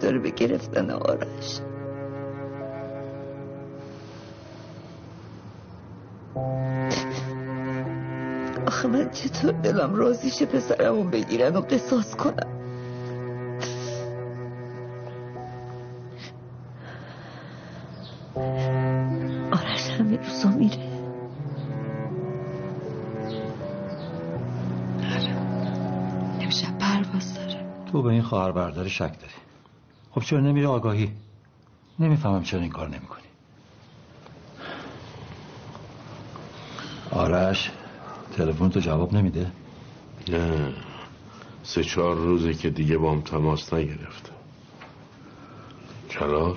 داره به گرفتن آرش. آخه من چطور دلم راضیشه پسرمو بگیرن و قصاص کنم؟ آرش همه روزا میره. امشب پرواز داره. تو به این خواهر برداری شک داری. خب چرا نمیره آگاهی؟ نمی‌فهمم چرا این کار نمی‌کنی. آرش تلفن تو جواب نمیده؟ نه. سه چهار روزه که دیگه با هم تماس نگرفته. جلال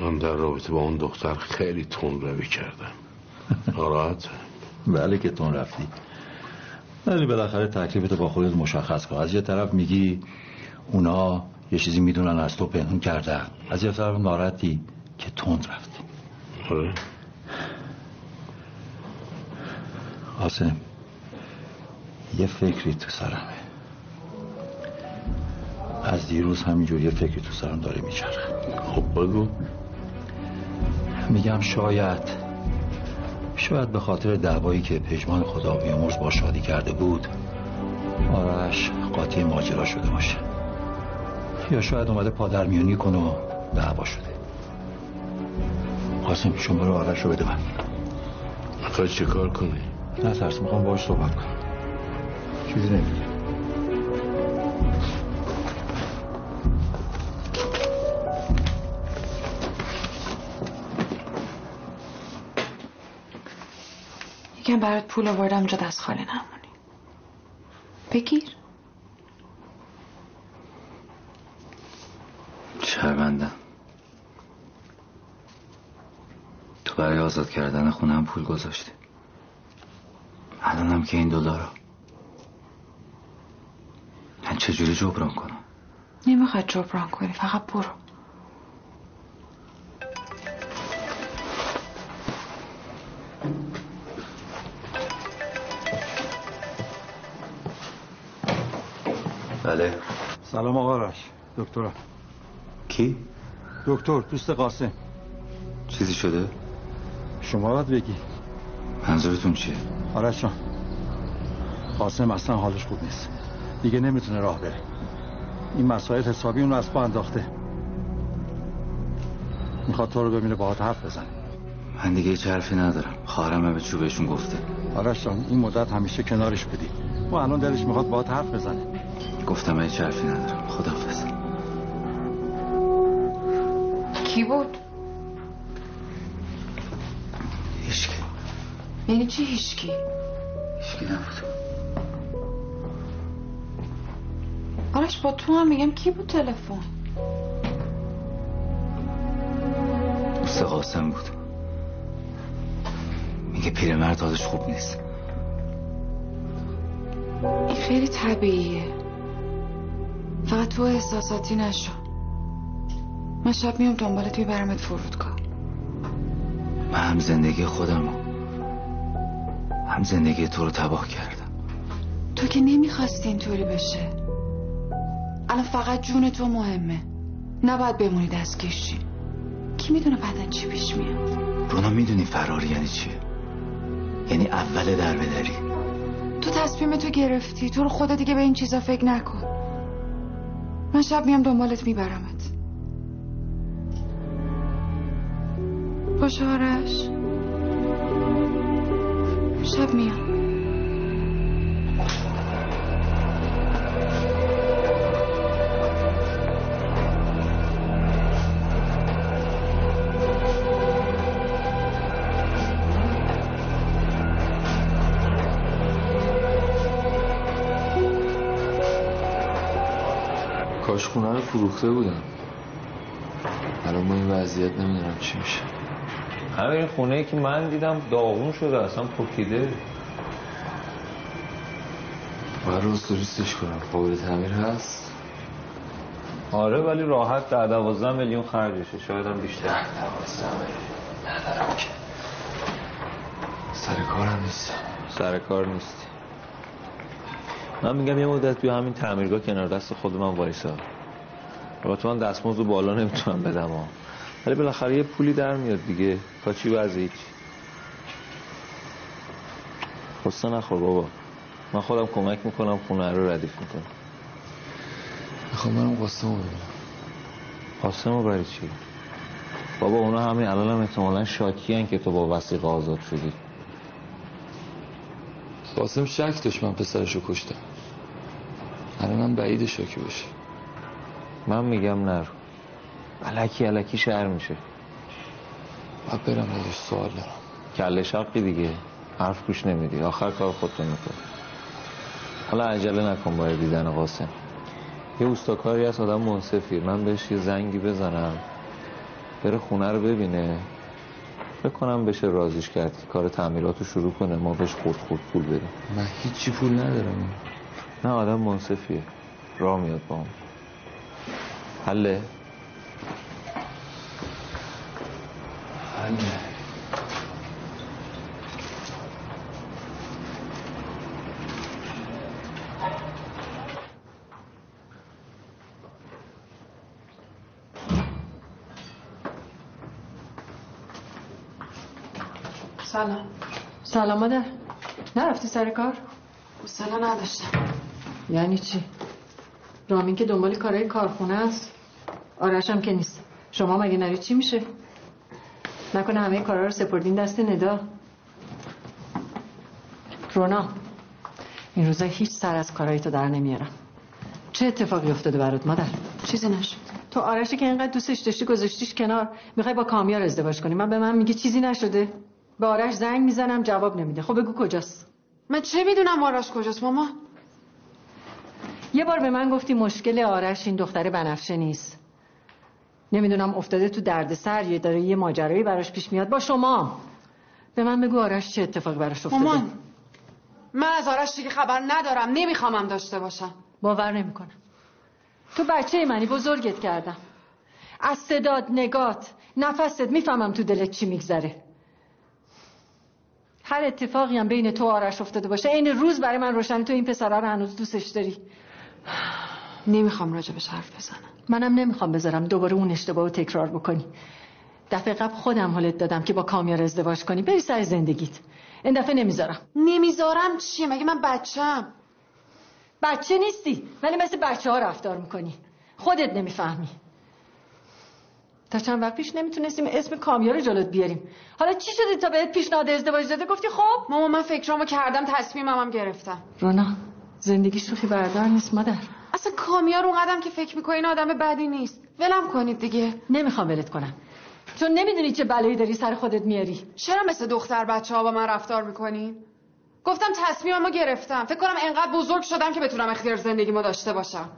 من در رابطه با اون دختر خیلی تون روی کردم. ناراحت؟ بله که تون رفتی. ولی بالاخره تکلیفتو با خودت مشخص کن. از یه طرف میگی اونا یه چیزی می‌دونن از تو پنهون کردن. از یه طرف ناراحتی که تند رفتی آره قاسم یه فکری تو سرمه. از دیروز همینجور یه فکری تو سرم داره میچرخه. خب بگو. میگم شاید شاید به خاطر دعوایی که پژمان خدا بیامرز با شادی کرده بود آرش قاطی ماجرا شده باشه. یا شاید اومده پادرمیونی کنه و دعوا شده. قاسم شما رو آرش رو بده من. می‌خوای چه کار کنی؟ نه ترس می‌خوام باش صحبت کنم. چیزی نمیگه یکم برات پول آوردم اونجا دست خالی نمونی بگیر شرمندم تو برای آزاد کردن خونم پول گذاشتی الانم که این دلارا من چجوری جبران کنم؟ نمی‌خواد جبران کنی فقط برو. بله. سلام آقا آرش دکترم کی؟ دکتر دوست قاسم. چیزی شده؟ شما باید بگی. منظورتون چیه؟ آرش جان. قاسم اصلا حالش خوب نیست. دیگه نمی‌تونه راه بره. این مسائل حسابی اون رو از پا انداخته. می‌خواد تو رو ببینه باهات حرف بزنه. من دیگه هیچ حرفی ندارم. خواهرم به چوبشون گفته. آرش جان این مدت همیشه کنارش بودی. و الان دلش می‌خواد باهات حرف بزنه. گفتم هیچ حرفی ندارم. خداحافظ. کی بود؟ یعنی چی هیچکی؟ هیچکی نبود آرش با تو هم میگم کی بود تلفن؟ دوست قاسم بود. میگه پیرمرد حالش خوب نیست. این خیلی طبیعیه. فقط تو احساساتی نشو. من شب میام دنبالت میبرمت فرودگاه. من هم زندگی خودم هم زندگی تو رو تباه کردم. تو که نمی‌خواستی اینطوری بشه. الان فقط جون تو مهمه. نباید بمونی دستکشی. کی می‌دونه بعدا چی پیش میاد؟ رونا می‌دونی فرار یعنی چیه؟ یعنی اول در بدری تو تصمیم تو گرفتی. تو رو خدا دیگه به این چیزا فکر نکن. من شب میام دنبالت میبرمت. باشه آرش؟ شب میام کاش خونه رو فروخته بودم. الان با این وضعیت نمی‌دونم چی میشه. همین خونه ای که من دیدم داغون شده اصلا پکیده باید روز توریستش کنم. قابل تعمیر هست؟ آره ولی راحت در دوازده میلیون خرجشه. شاید هم بیشتر. دوازده میلیون. ندارم که سر کارم نیستم سر کار نیستی. من میگم یه مدت بیا همین تعمیرگاه کنار. دست خود من وایسا. البته من دستمزد بالا نمی‌تونم بدم ها. ولی بالاخره یه پولی در میاد دیگه. تا چی وضع هیچ قصه نخور بابا. من خودم کمک می‌کنم خونه رو ردیف می‌کنم. می‌خوام برم قاسم رو ببینم. قاسم رو برای چی؟ بابا اونا همین الان هم احتمالا شاکی هن که تو با وسیق آزاد شدی. قاسم شک داشت من پسرشو کشتم. الانم بعید شاکی باشه. من میگم نرو. علکی علکی شهر میشه. باید برم داداش سوال دارم. کله شقی دیگه. حرف گوش نمیدی. آخر کار خودتون می‌کنی. حالا عجله نکن باید دیدن قاسم. یه اوستاکاری هست آدم منصفی. من بهش یه زنگی بزنم. بره خونه رو ببینه. بکنم بشه رازیش کرد که کار تعمیراتو شروع کنه ما بهش خورد خورد پول بدیم من هیچی پول ندارم. نه آدم منصفیه. راه میاد با هم حله؟ سلام سلام مادر نرفتی سر کار؟ حوصله نداشتم یعنی چی؟ رامین که دنبال کارهای کارخونه است آرش هم که نیست شما مگه نری چی میشه؟ نکنه همه کارا رو سپردین دست ندا. رونا این روزا هیچ سر از کارهای تو در نمیارم. چه اتفاقی افتاده برات مادر؟ چیزی نشد. تو آرش که اینقدر دوستش داشتی گذاشتیش کنار. می‌خوای با کامیار ازدواج کنی. من به من میگه چیزی نشده. به آرش زنگ می‌زنم جواب نمیده. خب بگو کجاست؟ من چه می‌دونم آرش کجاست ماما؟ یه بار به من گفتی مشکل آرش این دختر بنفشه نیست. نمی‌دونم افتاده تو دردسر یه داره یه ماجرایی براش پیش میاد. با شما. به من بگو آرش چه اتفاقی براش افتاده. مامان من از آرش دیگه خبر ندارم. نمیخوامم داشته باشم. باور نمی‌کنم. تو بچه منی بزرگت کردم. از صداد نگات نفست می‌فهمم تو دلت چی میگذره. هر اتفاقی هم بین تو آرش افتاده باشه این روز برای من روشن تو این پسره رو هنوز دوستش داری. نمی‌خوام راجبش حرف بزنم. منم نمی‌خوام بذارم دوباره اون اشتباه رو تکرار بکنی. دفعه قبل خودم حالت دادم که با کامیار ازدواج کنی. بری سر زندگیت. این دفعه نمی‌ذارم. نمی‌ذارم چیه مگه من بچم بچه نیستی ولی مثل بچه ها رفتار می‌کنی. خودت نمی‌فهمی. تا چند وقت پیش نمی‌تونستیم اسم کامیار رو جلوت بیاریم. حالا چی شده تا بهت پیشنهاد ازدواج داده؟ گفتی خب؟ ماما من فکرامو کردم تصمیمم هم گرفتم رونا زندگی شوخی بردار نیست مادر. اصلا کامیار اون قدم که فکر می‌کنین آدم بدی نیست. ولم کنید دیگه. نمی‌خوام ولت کنم. چون نمی‌دونی چه بلایی داری سر خودت میاری. چرا مثل دختر بچه ها با من رفتار می‌کنین گفتم تصمیممو گرفتم. فکر کنم انقدر بزرگ شدم که بتونم اختیار زندگیمو داشته باشم.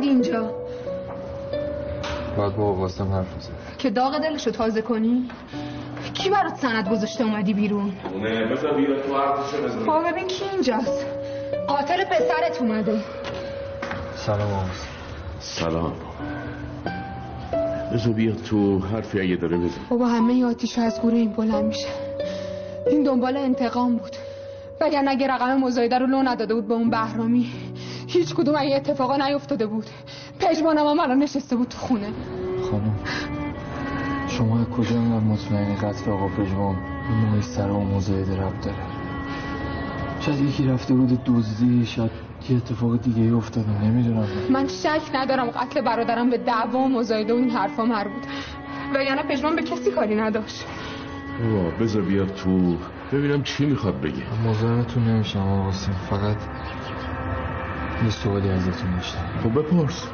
اومدی اینجا. باید با قاسم حرف بزنم که داغ دلشو تازه کنی؟ کی برات سند گذاشته اومدی بیرون؟ نه بذار بیا تو حرفشو بزن. بابا ببین کی اینجاست. قاتل پسرت اومده. سلام آموز سلام. بذار بیا تو حرفی اگه داره بزن. بابا همه ی آتیش از گوره این بلند میشه. این دنبال انتقام بود. وگرنه اگه رقم مزایده رو لو نداده بود به اون بهرامی. هیچ کدوم این اتفاقا نیفتاده بود. پژمانم هم الان نشسته بود تو خونه. خانم شما از کجا اینقدر مطمئنی قتل آقا پژمان؟ به مایستر و مزایده رب داره. شاید یکی رفته بود دزدی شاید یه اتفاق دیگه ای افتاده نمی‌دونم. من شک ندارم قتل برادرم به دعوا و مزایده و این حرفا مربوطه وگرنه پژمان به کسی کاری نداشت. بابا بذار بیاد تو. ببینم چی می‌خواد بگه. مزاحمتون نمیشم آقا فقط یه سوالی ازتون داشتم خب بپرس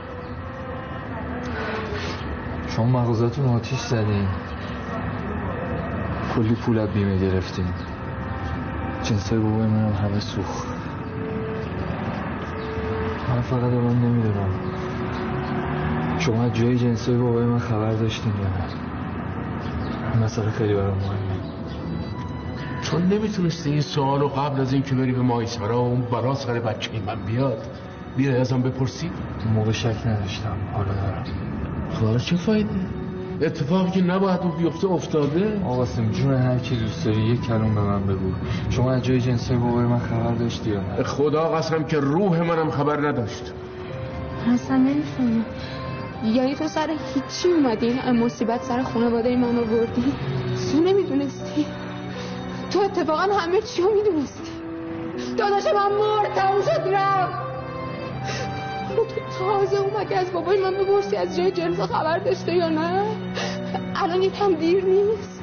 شما مغازتون آتیش زدین کلی پول از بیمه گرفتین جنسای بابای منم همه سوخ من فقط الان نمی‌دونم شما از جای جنسای بابای من خبر داشتین یا نه مسئله خیلی برام مهمه چون نمی‌تونستی این سوال رو قبل از اینکه بری به مایسرا و اون برا سر بچه من بیاد بیای ازم بپرسی؟ موقع شک نداشتم. حالا دارم حالا چه فایده؟ اتفاقی که نباید اون بیفته افتاده؟ آقا قاسم جون هر کی دوست داری یک کلام به من بگو. شما از جای جنسای بابای من خبر داشتی یا نه؟ خدا قسم که روح منم خبر نداشت. اصلا نمی‌فهمم یعنی تو سر هیچی اومدی؟ این مصیبت سر خانواده من آوردی تو نمی‌دونستی؟ تو اتفاقا همه چی رو می‌دونستی. داداش من مرد تموم شد رفت حالا تو تازه اومدی از بابای من بپرسی از جای جنسا خبر داشته یا نه؟ الان یکم دیر نیست.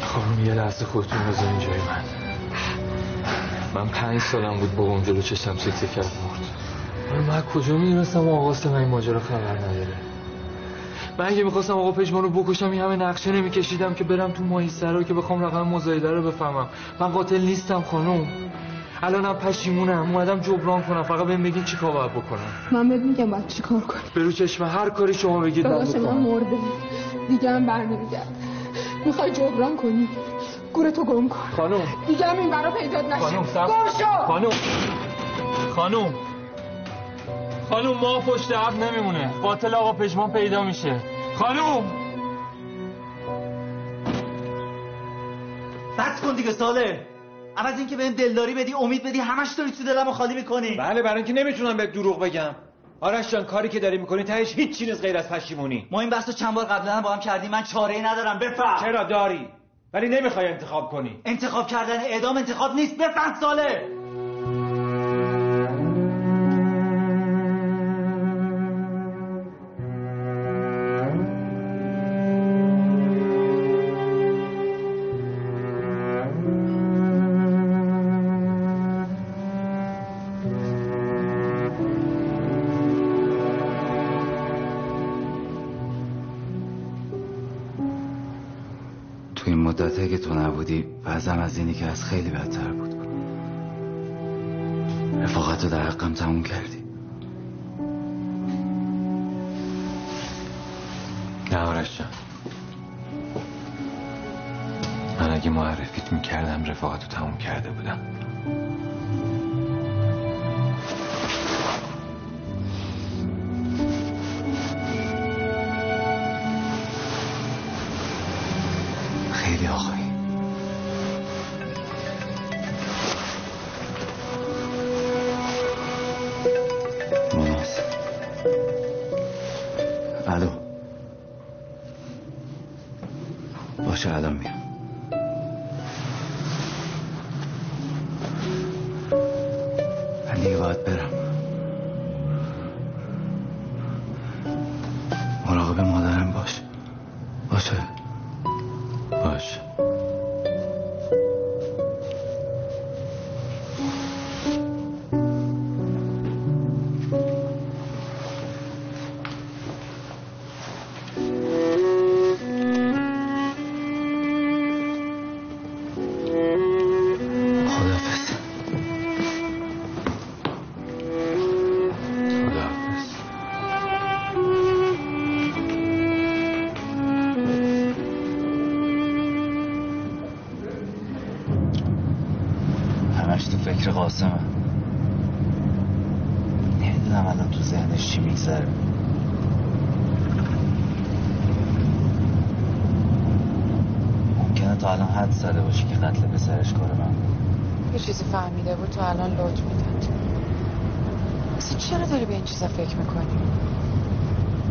خانم یه لحظه خودتون بذارین جای من. من پنج سالم بود بابام جلو چشم سکته کرد مرد. من کجا می‌دونستم آقا قاسم این ماجرا خبر نداره؟ من اگه می‌خواستم آقا پژمان رو بکشم این همه نقشه نمیکشیدم که برم تو ماهی سرا که بخوام رقم مزایده رو بفهمم. من قاتل نیستم خانم. الانم پشیمونم. اومدم جبران کنم. فقط بهم بگین چی کار باید بکنم. من بهت میگم باید چی کار کنی برو چشم هر کاری شما بگید من داداش من بکنم مرده. دیگه هم بر نمیگرد می‌خوای جبران کنی؟ گورتو گم کن. خانم. دیگه هم این برا پیدات نشه خانم شو. خانم. خانم. خانم ما پشت عب نمیمونه. قاتل آقا پژمان پیدا میشه. خانم بس کن دیگه ساله. عوض اینکه بهم دلداری بدی امید بدی همش داری تو دلمو خالی می‌کنی. بله برای اینکه نمی‌تونم به دروغ بگم. آرش جان کاری که داری می‌کنی تهش هیچ چیز غیر از پشیمونی. ما این بحثو چند بار قبلا هم با هم کردیم من چاره ای ندارم. بفهم. چرا داری؟ ولی نمی‌خوای انتخاب کنی. انتخاب کردن اعدام انتخاب نیست. بفهم ساله. وضعم از اینی که از خیلی بدتر بود. رفاقت رو در حقم تموم کردی. نه آرش جان. من اگه معرفیت می‌کردم رفاقت رو تموم کرده بودم. فهمیده بود تا الان لوت می‌داد. اصلا چرا داری به این چیزا فکر می‌کنی؟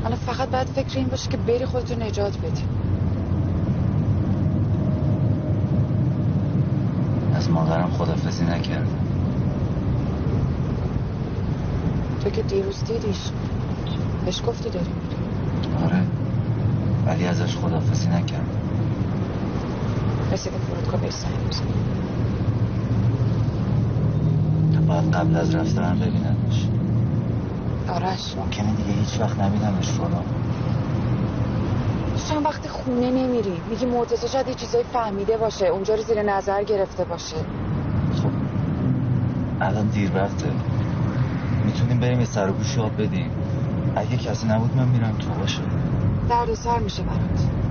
الان فقط باید فکر این باشه که بری خودتو نجات بدی. از مادرم خدافزی نکردم تو که دیروز دیدیش. بهش گفتی داری آره. ولی ازش خدافزی نکردم رسیده فرودگاه بهش زنگ باید قبل از رفتنم ببینمش. آرش. ممکنه دیگه هیچ وقت نبینمش رونا چند وقت خونه نمیری میگی مرتضی شاید یه چیزایی فهمیده باشه اونجا رو زیر نظر گرفته باشه. الان دیر وقته. می‌تونیم بریم یه سر و گوش یاد بدیم. اگه کسی نبود من میرم تو باشه. درد سر میشه برات.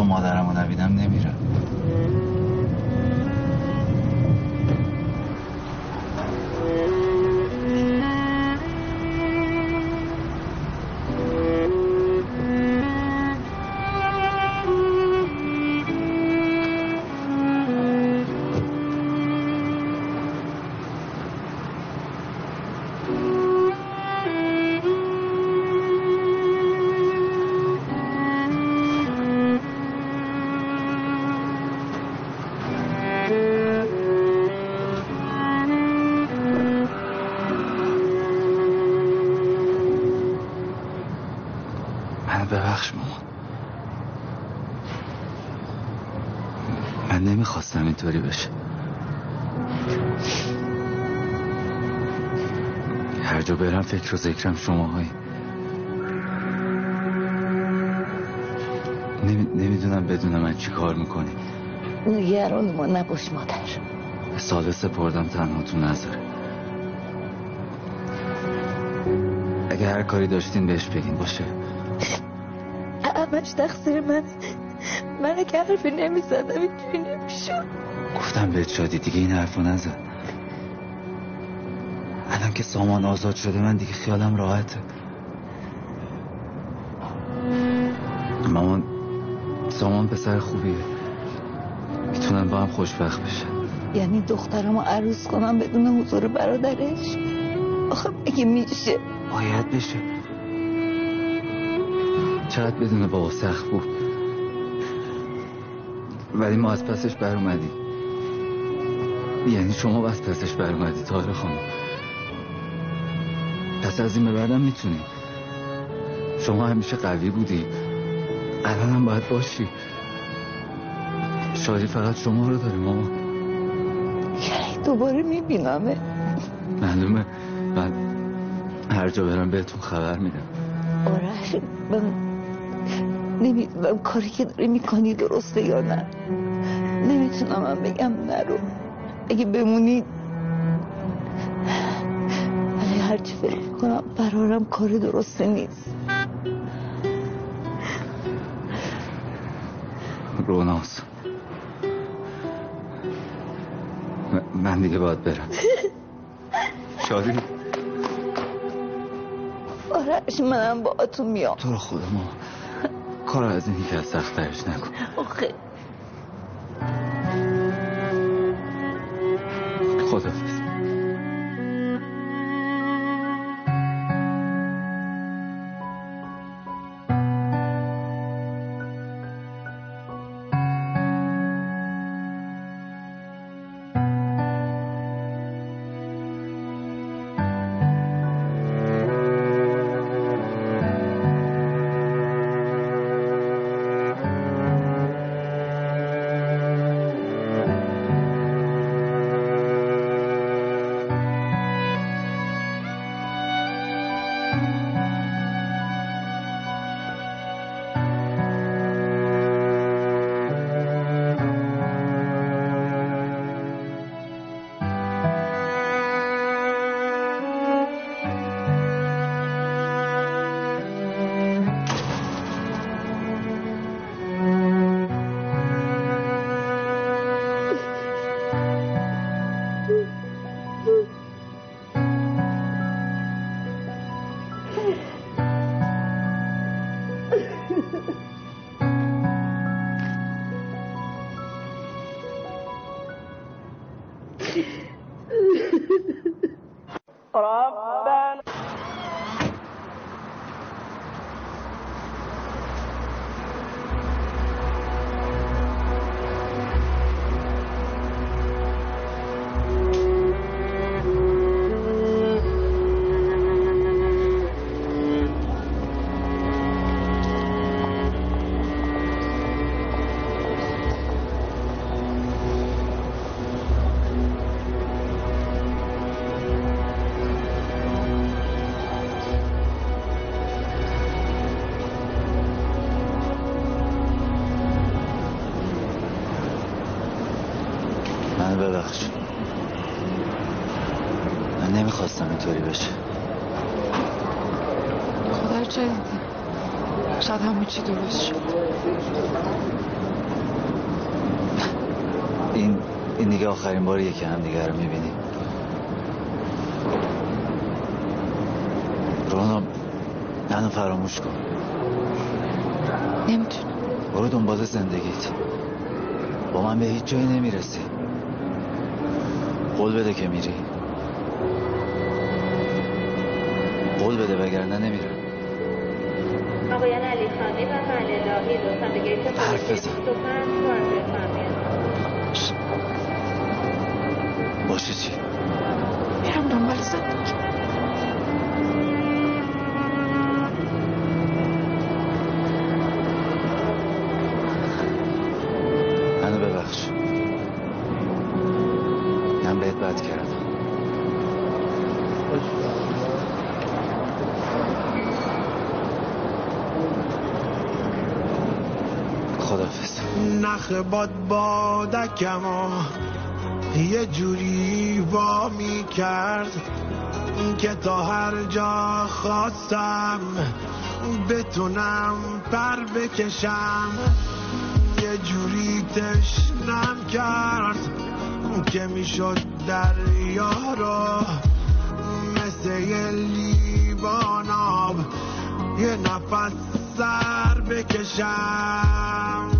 تا مادرم نبینم نمیرم فکر و ذکرم شماهایی. نمی... نمی‌دونم بدونم من چی کار می‌کنی. نگران ما نباش مادر. ساله سپردم تنها تو نظره اگه هر کاری داشتین بهش بگین باشه؟ همش تقصیر من. من که حرفی نمی‌زدم اینجوری نمی‌شد. گفتم بهت شادی دیگه این حرفو نزن. الان که سامان آزاد شده من دیگه خیالم راحته. مامان سامان پسر خوبیه. می‌تونن با هم خوشبخت بشن یعنی دخترمو عروس کنم بدون حضور برادرش؟ آخه اگه میشه؟ باید بشه. شاید بدون بابا سخت بود. ولی ما از پسش بر اومدیم یعنی شما از پسش بر اومدی تاره خانم. از این به بعدم می‌تونی. شما همیشه قوی بودی. الان هم باید باشی. شادی فقط شما رو داری ماما. یعنی دوباره میبینمه. معلومه. من هر جا برم بهتون خبر میدم. آرش من نمی‌دونم کاری که داری می‌کنی درسته یا نه. نمی‌تونم من بگم نرو اگه بمونی برارم کار درسته نیست. روناس. من دیگه باید برم. شادی. آرش منم با تو میام. تو رو ما کار از این که از سختش نکن. آخه. رب چی درست شد این این دیگه آخرین باریه که هم دیگه رو می‌بینیم. رونا منو فراموش کن. نمی‌تونم. برو دنبال زندگیت. با من به هیچ جایی نمی‌رسی. قول بده که میری. قول بده وگرنه نمیرم آقایان علی خانی و محل الهی لطفا به گیت حرف خروجی بزن. 25 وارد خانه باشه. چی؟ میرم دنبال زندگی نخ باد بادکم یه جوری وا می کرد که تا هر جا خواستم بتونم پر بکشم. یه جوری تشنم کرد که می‌شد دریا رو مثل یه لیوان یه نفس سر بکشم.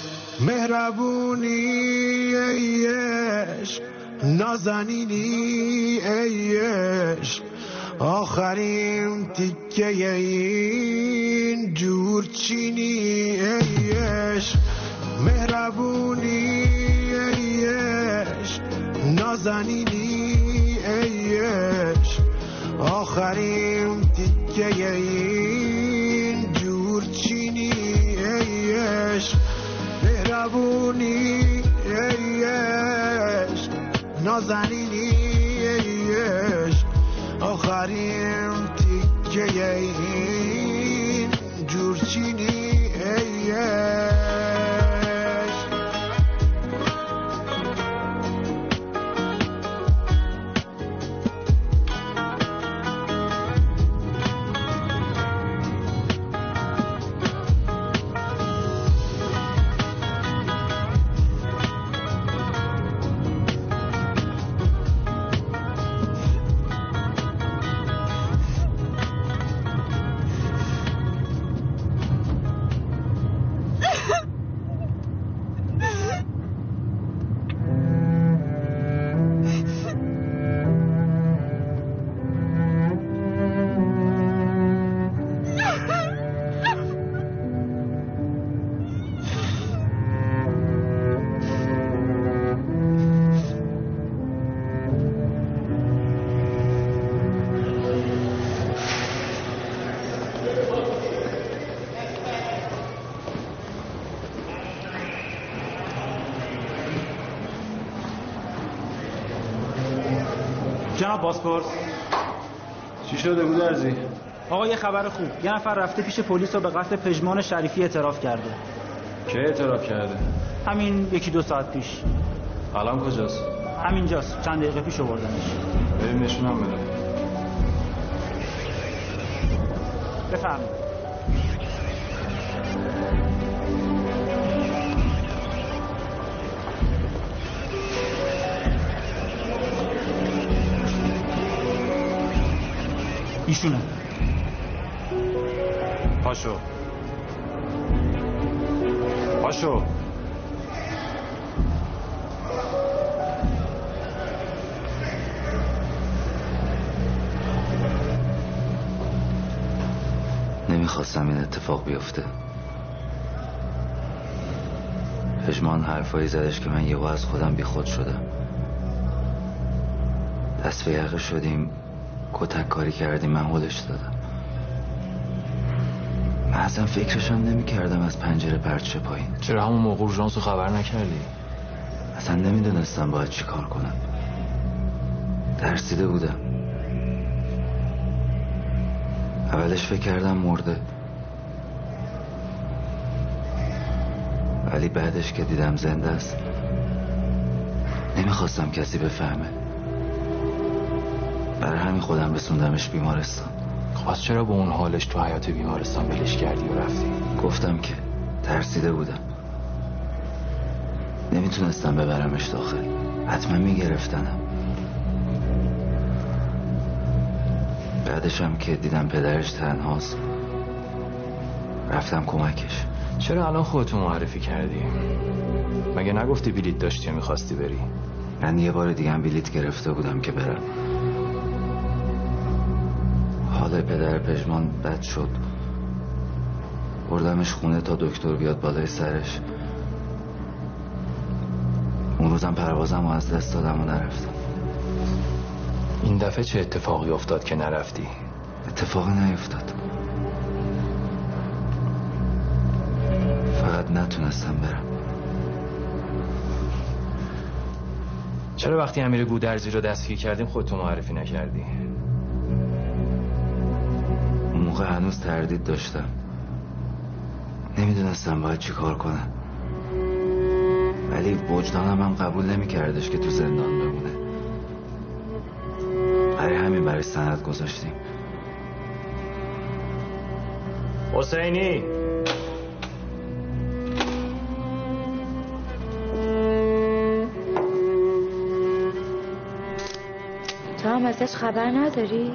مهربونی ای عشق نازنینی ای عشق. آخرین تیکه این جور چینی ای عشق. مهربونی ای عشق نازنینی ای عشق. آخرین تیکه این مهربونی ای عشق. نازنینی ای عشق. آخرین تیکه این جورچینی ای جناب باسپورس. چی شده گودرزی؟ آقا یه خبر خوب. یه نفر رفته پیش پلیس و به قتل پژمان شریفی اعتراف کرده. که اعتراف کرده؟ همین یکی دو ساعت پیش. الان کجاست؟ همینجاست. چند دقیقه پیش آوردنش. بریم نشونم بده بفرمایید. ایشونه. پاشو. پاشو. نمی‌خواستم این اتفاق بیفته. پژمان حرفایی زدش که من یهو از خودم بیخود شدم. دست به یقه شدیم. کتک کاری کردیم من هلش دادم. من اصلا فکرشم نمی کردم از پنجره پرچه پایین. چرا همون موقع اورژانس رو خبر نکردی؟ اصلا نمی‌دونستم باید چی کار کنم. ترسیده بودم. اولش فکر کردم مرده. ولی بعدش که دیدم زنده است نمی‌خواستم کسی بفهمه. برای همین خودم رسوندمش بیمارستان. خب چرا با اون حالش تو حیات بیمارستان بلش کردی و رفتی؟ گفتم که ترسیده بودم. نمی‌تونستم ببرمش داخل. حتما میگرفتنم. بعدشم که دیدم پدرش تنهاست رفتم کمکش. چرا الان خودتو معرفی کردی؟ مگه نگفتی بلیت داشتی و می‌خواستی بری؟ من یه بار دیگه هم بلیت گرفته بودم که برم. پدر پژمان بد شد. بردمش خونه تا دکتر بیاد بالای سرش. اون روزم پروازم و از دست دادم و نرفتم. این دفعه چه اتفاقی افتاد که نرفتی؟ اتفاقی نیفتاد. فقط نتونستم برم. چرا وقتی امیر گودرزی رو دستگیر کردیم خودتو معرفی نکردی؟ موقع هنوز تردید داشتم. نمی‌دونستم باید چی کار کنم. ولی وجدانم هم قبول نمیکردش که تو زندان بمونه. برای همین برای سند گذاشتیم. حسینی! تو هم ازش خبر نداری؟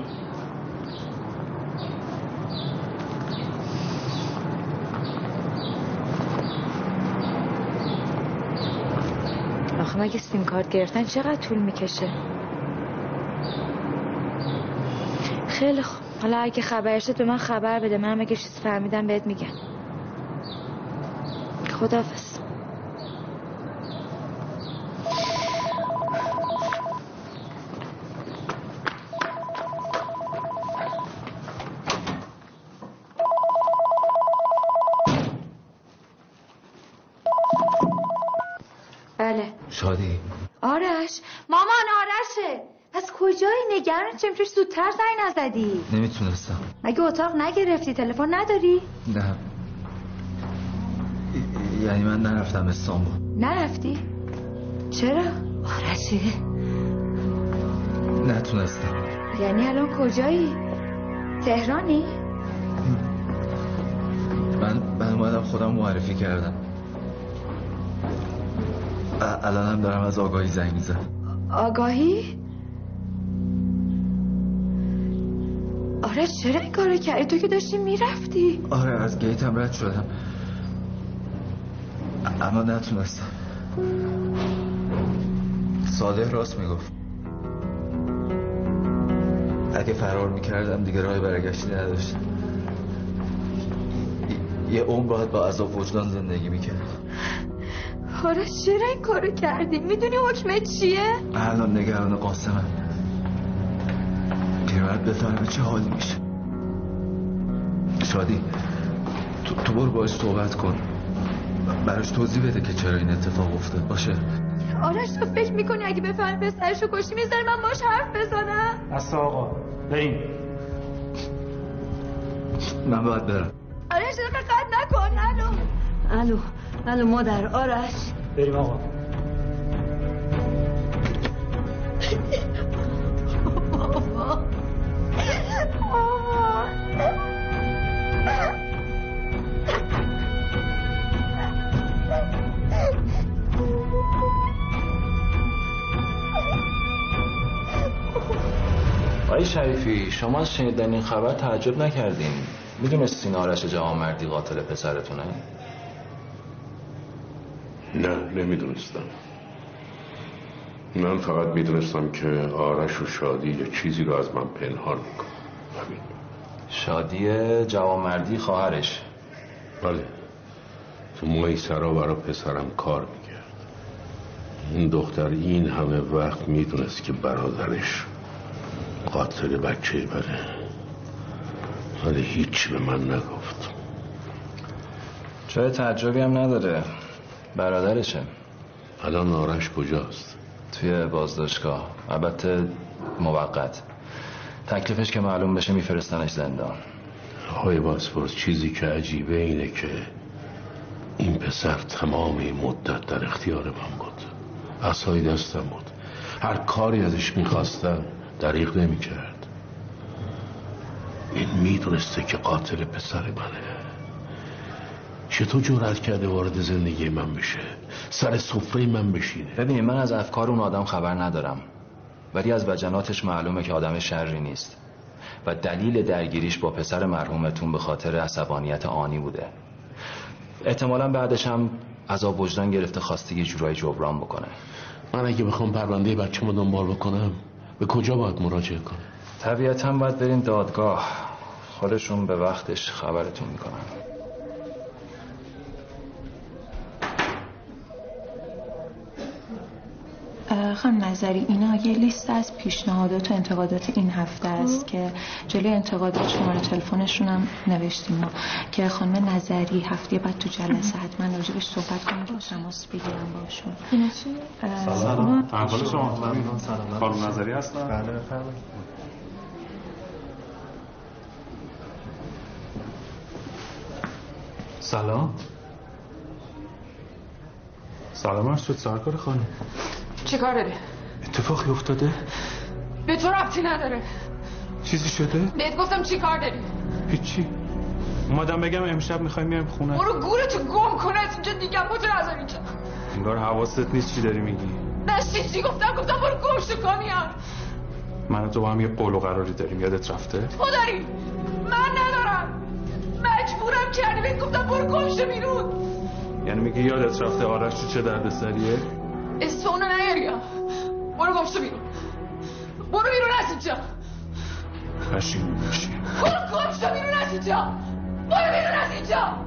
آخه مگه سیم کارت گرفتن چقدر طول می‌کشه؟ خیلی خوب حالا اگه خبر شد به من خبر بده. من اگه چیز فهمیدم بهت میگم. خدافز بله شادی آرش مامان آرشه پس کجایی چیم توش زودتر زنگ نزدی. نمی‌تونستم. مگه اتاق نگرفتی؟ تلفن نداری؟ نه. یعنی من نرفتم استانبول. نرفتی؟ چرا؟ آرشه. نتونستم. یعنی الان کجایی؟ تهرانی؟ من من اومدم خودم معرفی کردم. الانم دارم از آگاهی زنگ می‌زنم. آگاهی؟ آرش چرا این کارو کردی؟ تو که داشتی می‌رفتی. آره از گیتم رد شدم. اما نتونستم. صادق راست می‌گفت. اگه فرار می‌کردم دیگه راه برگشتی نداشتم. یه عمر باید با عذاب وجدان زندگی می‌کرد. آرش چرا این کارو کردی؟ می‌دونی حکمت چیه؟ الان نگران قاسمم. بفهمه چه حالی میشه. شادی تو, تو برو باش صحبت کن. براش توضیح بده که چرا این اتفاق افتاد. باشه؟ آرش تو فکر می‌کنی اگه بفهمی پسرشو کشتی می‌ذاری من باش حرف بزنم. بس آقا بریم. من باید برم. آرش دقیقه قد نکن. الو. الو الو مادر آرش. بریم آقا. آقای شریفی شما از شنیدن این خبر تعجب نکردین. می‌دونستین آرش جوامردی قاتل پسرتونه؟ نه نمی‌دونستم. من فقط می‌دونستم که آرش و شادی یه چیزی رو از من پنهان میکن همین شادی جوامردی خواهرش. بله. تو موی سرا برا پسرم کار می‌کرد. این دختر این همه وقت می‌دونست که برادرش قاتل بچه بره. ولی هیچ به من نگفت. جای تعجبی هم نداره. برادرشه. الان آرش کجاست؟ توی بازداشتگاه. البته موقت. تکلیفش که معلوم بشه میفرستنش زندان. آقای باسپورس چیزی که عجیبه اینه که این پسر تمام این مدت در اختیار من بود. اصای دستم بود. هر کاری ازش می‌خواستم دریغ نمی‌کرد. این می‌دونسته که قاتل پسر منه. چطور جرأت کرده وارد زندگی من بشه؟ سر سفره من بشینه. ببینید من از افکار اون آدم خبر ندارم. ولی از وجناتش معلومه که آدم شری نیست. و دلیل درگیریش با پسر مرحومتون به خاطر عصبانیت آنی بوده. احتمالا بعدش هم عذاب وجدان گرفته خواسته یه جورایی جبران بکنه. من اگه بخوام پرونده بچه دنبال بکنم به کجا باید مراجعه کنم؟ طبیعتا باید برین دادگاه. خودشون به وقتش خبرتون می‌کنن. خانم نظری اینا یه لیست از پیشنهادات و انتقادات این هفته است که جلوی انتقادات شماره تلفنشون هم نوشتیم ما که خانم نظری هفته بعد تو جلسه حتما راجبش صحبت کنیم و تماس بگیرم باشون. اینا چی؟ سلام. احوال شما. خانم نظری هستن؟ بله سلام. سلام. عرض شد سرکار خانم چی کار داری؟ اتفاقی افتاده؟ به تو ربطی نداره. چیزی شده؟ بهت گفتم چی کار داری؟ هیچی. اومدم بگم امشب می‌خوایم میایم خونه. برو گورتو گم کنه از اینجا دیگه با تو نظر اینجا انگار حواست نیست چی داری میگی. نشتی چی گفتم؟ گفتم برو گم شو کامیان من و تو با هم یه قول و قراری داریم. یادت رفته؟ تو داری؟ من ندارم. مجبورم کردی. بهت گفتم برو گم شو بیرون. یعنی میگی یادت رفته آرش چه دردسریه؟ اسم اونو نیاریم برو گم شو بیرون برو بیرون از اینجا پشیمون باشی برو گم شو بیرون از اینجا برو بیرون از اینجا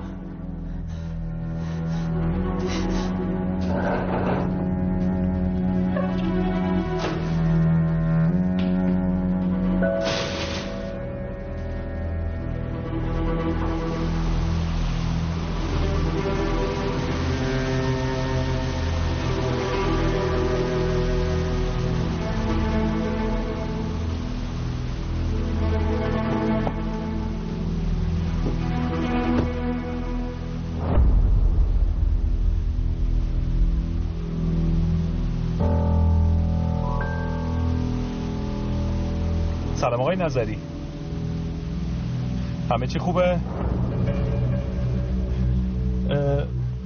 سلام آقای نظری. همه چی خوبه؟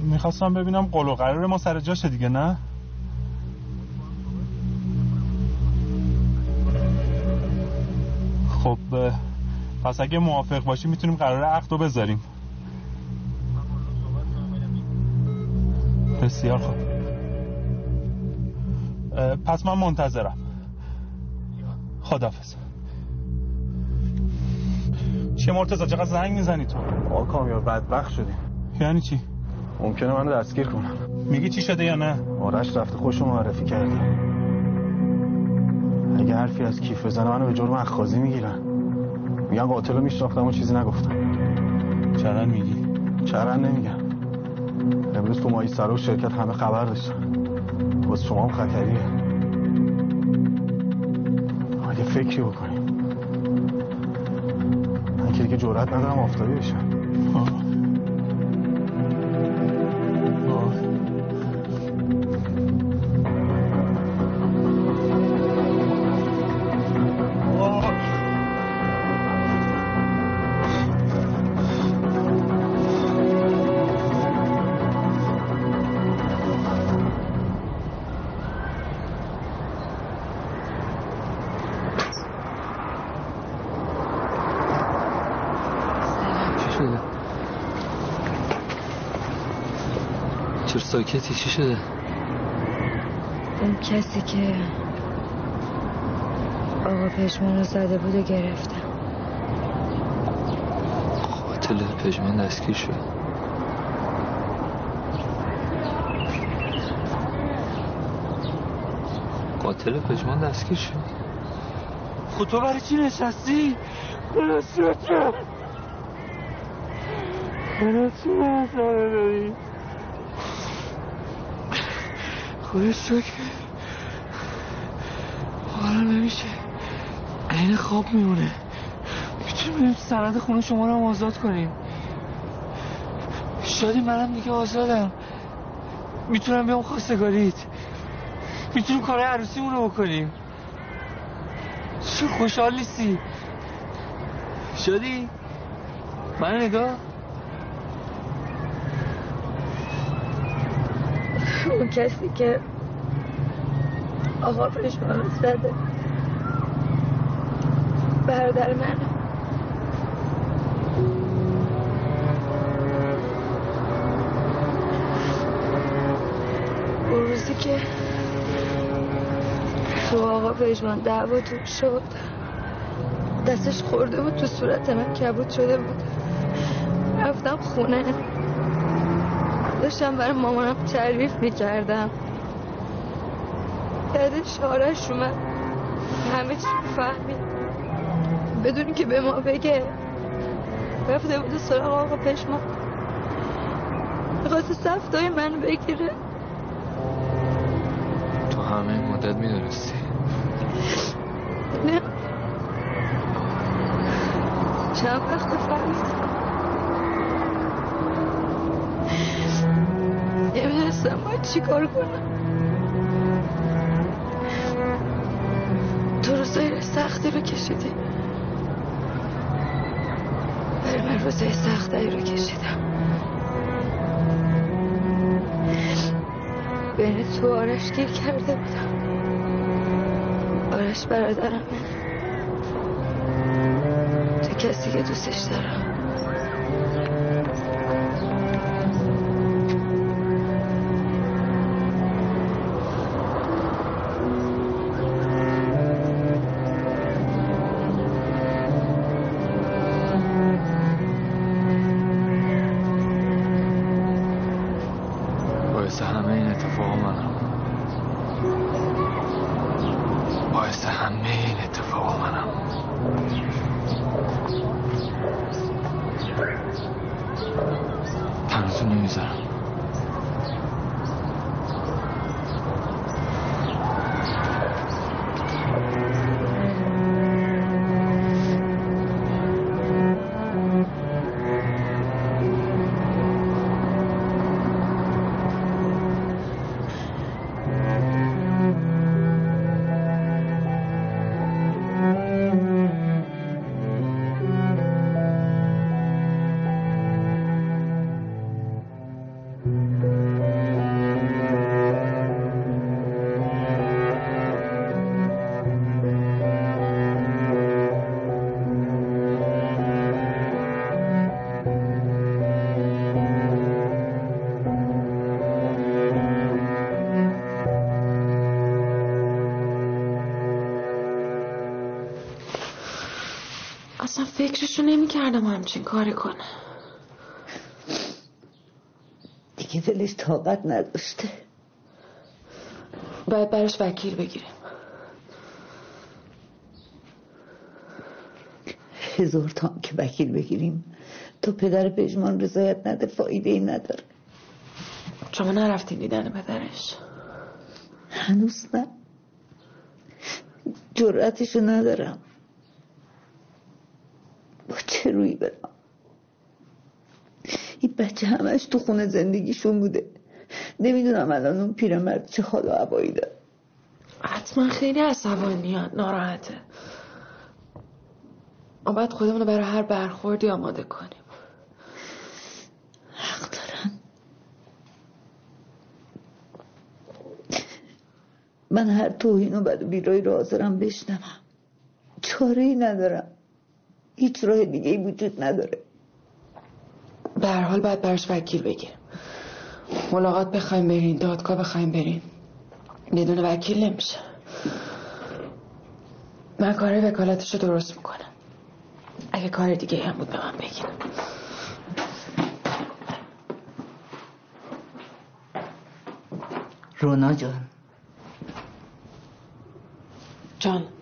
می‌خواستم ببینم قول و قرار ما سر جاشه دیگه نه؟ خب پس اگه موافق باشی می‌تونیم قرار عقد رو بذاریم. بسیار خوب. پس من منتظرم. خدافز چه مرتضی چقدر زنگ می‌زنی تو؟ آقا کامیار بدبخت شدیم یعنی چی؟ ممکنه منو دستگیر کنن میگی چی شده یا نه؟ آرش رفته خوش معرفی کرده. اگه حرفی از کیف بزنه منو به جرم اخخازی می‌گیرن. میگن قاتل رو میشناختم و چیزی نگفتم. چرن میگی؟ چرن نمیگن امروز تو مایی سرا و شرکت همه خبر داشتن. واسه شما هم خطریه. اگه فکری که دیگه جرأت ندارم آفتابی بشم. ساکتی چی شده اون کسی که آقا پشمان رو زده بود و گرفتم قاتل پژمان دستگیر شد قاتل پژمان دستگیر شد خود تو برای چی نشستی؟ برای چی نشستی داری؟ خودش شکر حالا نمیشه. عین خواب میمونه. می‌تونیم بریم سند خونه شما رو هم آزاد کنیم. شادی منم دیگه آزادم. می‌تونم بیام خواستگاریت. می‌تونیم کار عروسیمون رو بکنیم. چه خوشحال نیستی. شادی من نگاه. اون کسی که آقا پشمان رو زده. برادر من اون روزی که تو آقا پشمان دعوا شد دستش خورده بود تو صورت من کبود شده بود. رفتم خونه. داشتم برای مامانم تعریف می‌کردم. بعدش آرش اومد. همه چی فهمید. بدون که به ما بگه. رفته بود سراغ آقا پشمان می‌خواست سفتای من بگیره. تو همه مدت می‌دونستی. نه. چند وقت فهمیدم. نمی‌دونستم باید چی کار کنم؟ تو روزای سختی رو کشیدی برای من روزای سختی رو کشیدم. بین تو آرش گیر کرده بودم. آرش برادرم. تو کسی که دوستش دارم. فکرشو نمی‌کردم همچین کاری کنه دیگه دلش طاقت نداشته. باید براش وکیل بگیریم. هزار تا هم که وکیل بگیریم. تا پدر پژمان رضایت نده فایده ای نداره. شما نرفتین دیدن پدرش. هنوز نه. جرأتشو ندارم با چه روی برم این بچه همش تو خونه زندگیشون بوده. نمی‌دونم الان اون پیرمرد چه حال و هوایی داره. حتما خیلی عصبانی ناراحته. ما باید خودمون رو برای هر برخوردی آماده کنیم. حق دارن. من هر توهین و بد و بیرایی رو حاضرم بشنوم. چاره ای ندارم. هیچ راه دیگه ای وجود نداره. به هر حال باید براش وکیل بگیریم. ملاقات بخوایم برین دادگاه بخوایم برین. بدون وکیل نمیشه. من کار وکالتش رو درست می‌کنم. اگه کار دیگه هم بود به من بگین. رونا جان. جان.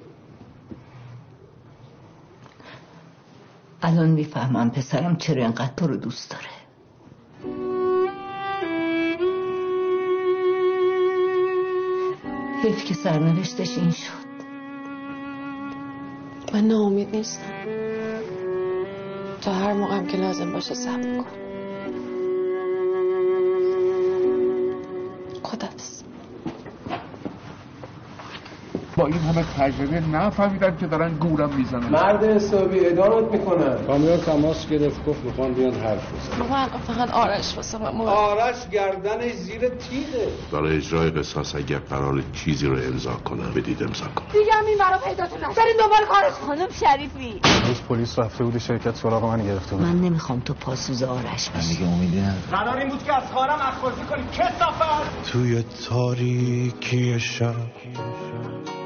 الان می‌فهمم پسرم چرا انقدر تو رو دوست داره. حیف که سرنوشتش این شد. من ناامید نیستم. تا هر موقعم که لازم باشه صبر کن. با این همه تجربه نفهمیدم که دارن گورم می‌زنن. مرد حسابی ادامت می‌کنن. کامیون تماس گرفت گفت می‌خوان بیان حرف بزن من فقط آرش واسه من. آرش گردنش زیر تیغه. برای اجرای قصاص اگر قرار چیزی رو امضا کنم بدید امضا کن دیگه هم این برا پیداتون نشد بریم دنبال کارش. خانم شریفی. روز پلیس رفته بود شرکت سراغ من گرفته بود. من نمی‌خوام تو پاسوز آرش بشی دیگه امیدی ندارم. قرار این بود که از خواهرم اخبارزی کنی کسافت! توی تاریکی شب.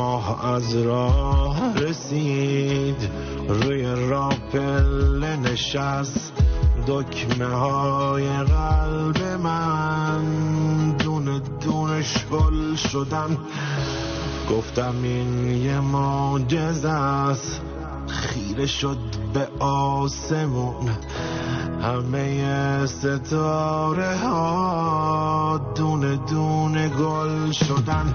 ماه از راه رسید. روی راپل نشست. دکمه های قلب من. دونه دونه شل شدن. گفتم این یه معجزه است. خیره شد به آسمون. همه ستاره ها دونه دونه گل شدن.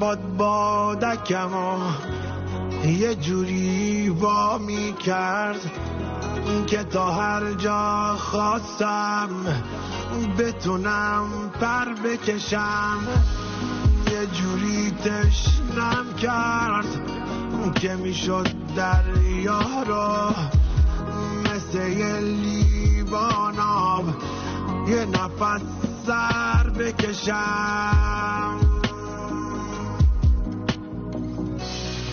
باد بادکم و یه جوری وا می کرد که تا هر جا خواستم بتونم پر بکشم. یه جوری تشنم کرد که می‌شد دریا رو مثل یه لیوان یه نفس سر بکشم.